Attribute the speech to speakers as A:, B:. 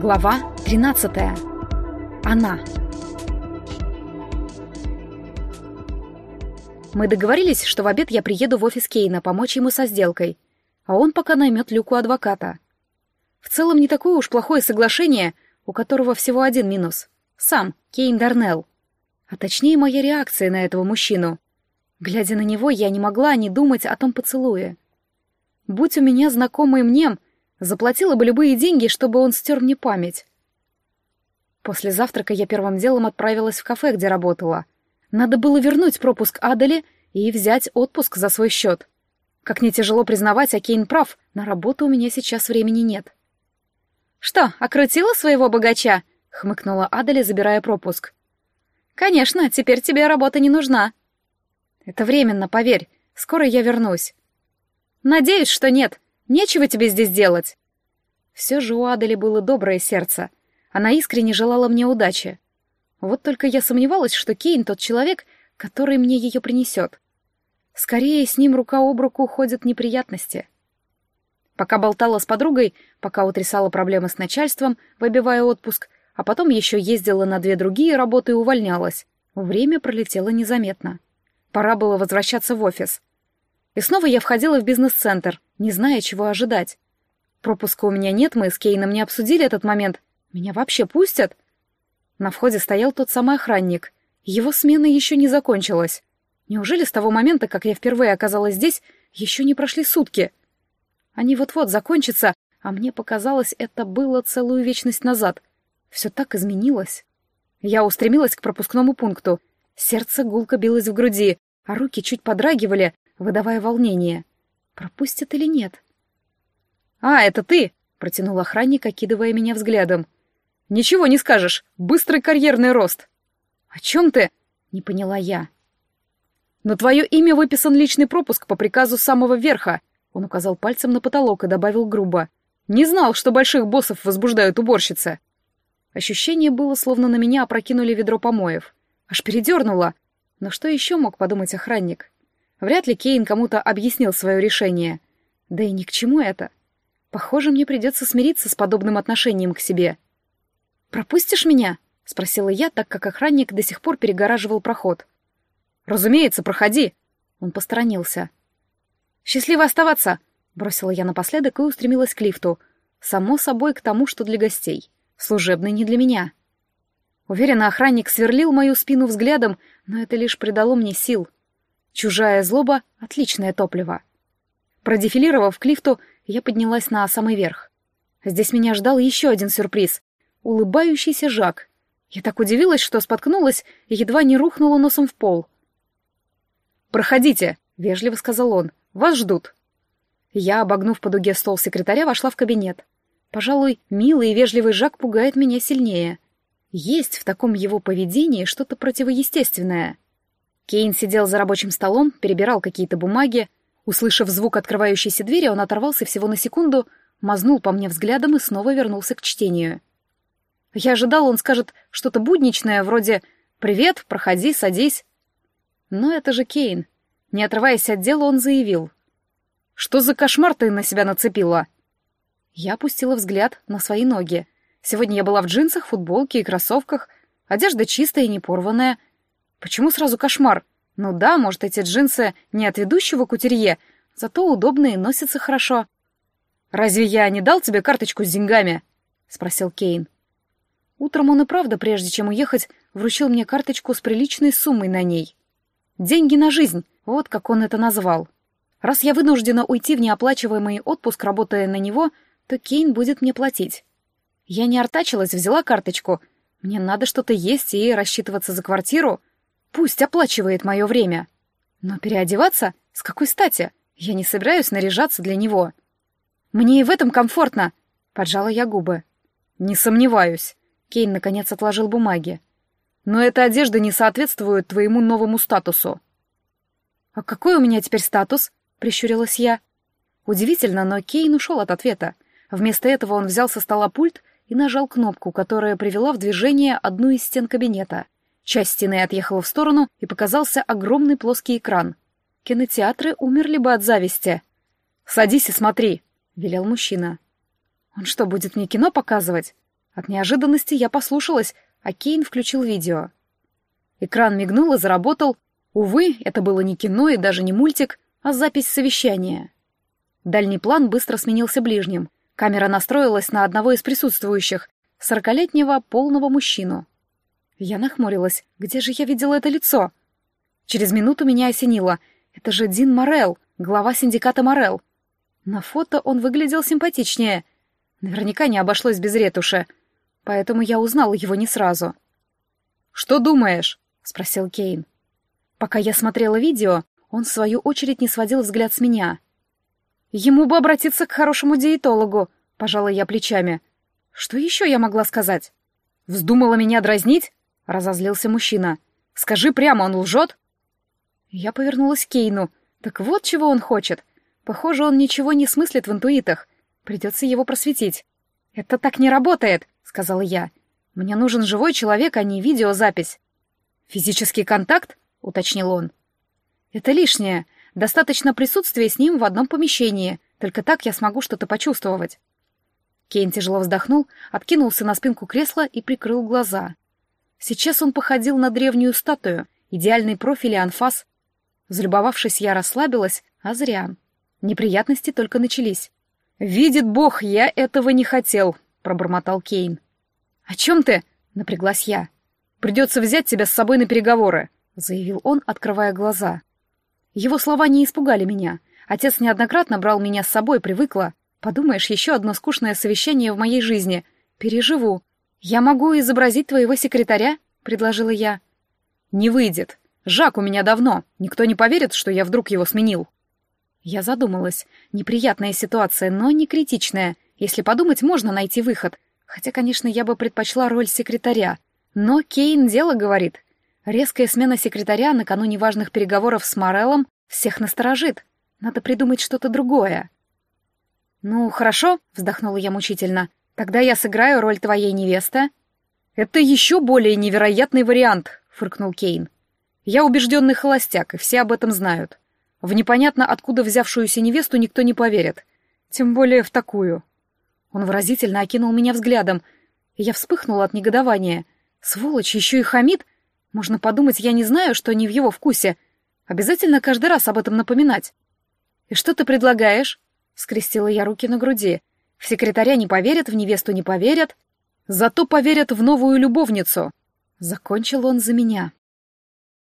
A: Глава 13. Она. Мы договорились, что в обед я приеду в офис Кейна помочь ему со сделкой, а он пока наймет Люку адвоката. В целом не такое уж плохое соглашение, у которого всего один минус. Сам, Кейн Дарнелл. А точнее, моя реакция на этого мужчину. Глядя на него, я не могла не думать о том поцелуе. Будь у меня знакомый мне, Заплатила бы любые деньги, чтобы он стер мне память. После завтрака я первым делом отправилась в кафе, где работала. Надо было вернуть пропуск Адели и взять отпуск за свой счет. Как не тяжело признавать, а Кейн прав, на работу у меня сейчас времени нет. «Что, окрутила своего богача?» — хмыкнула Адели, забирая пропуск. «Конечно, теперь тебе работа не нужна». «Это временно, поверь. Скоро я вернусь». «Надеюсь, что нет. Нечего тебе здесь делать. Все же у Адели было доброе сердце. Она искренне желала мне удачи. Вот только я сомневалась, что Кейн тот человек, который мне ее принесет. Скорее, с ним рука об руку ходят неприятности. Пока болтала с подругой, пока утрясала проблемы с начальством, выбивая отпуск, а потом еще ездила на две другие работы и увольнялась, время пролетело незаметно. Пора было возвращаться в офис. И снова я входила в бизнес-центр, не зная, чего ожидать. Пропуска у меня нет, мы с Кейном не обсудили этот момент. Меня вообще пустят? На входе стоял тот самый охранник. Его смена еще не закончилась. Неужели с того момента, как я впервые оказалась здесь, еще не прошли сутки? Они вот-вот закончатся, а мне показалось, это было целую вечность назад. Все так изменилось. Я устремилась к пропускному пункту. Сердце гулко билось в груди, а руки чуть подрагивали, выдавая волнение. Пропустят или нет? «А, это ты!» — протянул охранник, окидывая меня взглядом. «Ничего не скажешь. Быстрый карьерный рост». «О чем ты?» — не поняла я. «На твое имя выписан личный пропуск по приказу самого верха», — он указал пальцем на потолок и добавил грубо. «Не знал, что больших боссов возбуждают уборщицы». Ощущение было, словно на меня опрокинули ведро помоев. Аж передернуло. Но что еще мог подумать охранник? Вряд ли Кейн кому-то объяснил свое решение. Да и ни к чему это. Похоже, мне придется смириться с подобным отношением к себе. «Пропустишь меня?» — спросила я, так как охранник до сих пор перегораживал проход. «Разумеется, проходи!» Он посторонился. «Счастливо оставаться!» — бросила я напоследок и устремилась к лифту. Само собой, к тому, что для гостей. Служебный не для меня. Уверенно, охранник сверлил мою спину взглядом, но это лишь придало мне сил — Чужая злоба — отличное топливо. Продефилировав к лифту, я поднялась на самый верх. Здесь меня ждал еще один сюрприз — улыбающийся Жак. Я так удивилась, что споткнулась и едва не рухнула носом в пол. «Проходите», — вежливо сказал он, — «вас ждут». Я, обогнув по дуге стол секретаря, вошла в кабинет. Пожалуй, милый и вежливый Жак пугает меня сильнее. Есть в таком его поведении что-то противоестественное — Кейн сидел за рабочим столом, перебирал какие-то бумаги. Услышав звук открывающейся двери, он оторвался всего на секунду, мазнул по мне взглядом и снова вернулся к чтению. Я ожидал, он скажет что-то будничное, вроде «Привет, проходи, садись». Но это же Кейн. Не отрываясь от дела, он заявил. «Что за кошмар ты на себя нацепила?» Я опустила взгляд на свои ноги. Сегодня я была в джинсах, футболке и кроссовках, одежда чистая и не порванная — Почему сразу кошмар? Ну да, может, эти джинсы не от ведущего кутерье, зато удобные, носятся хорошо. «Разве я не дал тебе карточку с деньгами?» — спросил Кейн. Утром он и правда, прежде чем уехать, вручил мне карточку с приличной суммой на ней. «Деньги на жизнь», вот как он это назвал. Раз я вынуждена уйти в неоплачиваемый отпуск, работая на него, то Кейн будет мне платить. Я не артачилась, взяла карточку. Мне надо что-то есть и рассчитываться за квартиру — Пусть оплачивает мое время. Но переодеваться? С какой стати? Я не собираюсь наряжаться для него. Мне и в этом комфортно, — поджала я губы. Не сомневаюсь. Кейн наконец отложил бумаги. Но эта одежда не соответствует твоему новому статусу. А какой у меня теперь статус? — прищурилась я. Удивительно, но Кейн ушел от ответа. Вместо этого он взял со стола пульт и нажал кнопку, которая привела в движение одну из стен кабинета — Часть стены отъехала в сторону, и показался огромный плоский экран. Кинотеатры умерли бы от зависти. «Садись и смотри», — велел мужчина. «Он что, будет мне кино показывать?» От неожиданности я послушалась, а Кейн включил видео. Экран мигнул и заработал. Увы, это было не кино и даже не мультик, а запись совещания. Дальний план быстро сменился ближним. Камера настроилась на одного из присутствующих, сорокалетнего полного мужчину. Я нахмурилась. Где же я видела это лицо? Через минуту меня осенило. Это же Дин Морел, глава синдиката Морел. На фото он выглядел симпатичнее. Наверняка не обошлось без ретуши. Поэтому я узнала его не сразу. «Что думаешь?» — спросил Кейн. Пока я смотрела видео, он в свою очередь не сводил взгляд с меня. «Ему бы обратиться к хорошему диетологу», — пожала я плечами. «Что еще я могла сказать?» «Вздумала меня дразнить?» — разозлился мужчина. «Скажи прямо, он лжет?» Я повернулась к Кейну. Так вот чего он хочет. Похоже, он ничего не смыслит в интуитах. Придется его просветить. «Это так не работает», — сказала я. «Мне нужен живой человек, а не видеозапись». «Физический контакт?» — уточнил он. «Это лишнее. Достаточно присутствия с ним в одном помещении. Только так я смогу что-то почувствовать». Кейн тяжело вздохнул, откинулся на спинку кресла и прикрыл глаза. Сейчас он походил на древнюю статую, идеальный профиль и анфас. Залюбовавшись, я расслабилась, а зря. Неприятности только начались. «Видит Бог, я этого не хотел», — пробормотал Кейн. «О чем ты?» — напряглась я. «Придется взять тебя с собой на переговоры», — заявил он, открывая глаза. Его слова не испугали меня. Отец неоднократно брал меня с собой, привыкла. Подумаешь, еще одно скучное совещание в моей жизни. Переживу. «Я могу изобразить твоего секретаря?» — предложила я. «Не выйдет. Жак у меня давно. Никто не поверит, что я вдруг его сменил». Я задумалась. Неприятная ситуация, но не критичная. Если подумать, можно найти выход. Хотя, конечно, я бы предпочла роль секретаря. Но Кейн дело говорит. Резкая смена секретаря накануне важных переговоров с Мореллом всех насторожит. Надо придумать что-то другое. «Ну, хорошо», — вздохнула я мучительно. «Тогда я сыграю роль твоей невесты». «Это еще более невероятный вариант», — фыркнул Кейн. «Я убежденный холостяк, и все об этом знают. В непонятно откуда взявшуюся невесту никто не поверит. Тем более в такую. Он выразительно окинул меня взглядом, я вспыхнула от негодования. Сволочь, еще и хамит. Можно подумать, я не знаю, что не в его вкусе. Обязательно каждый раз об этом напоминать. «И что ты предлагаешь?» — скрестила я руки на груди. «В секретаря не поверят, в невесту не поверят. Зато поверят в новую любовницу». Закончил он за меня.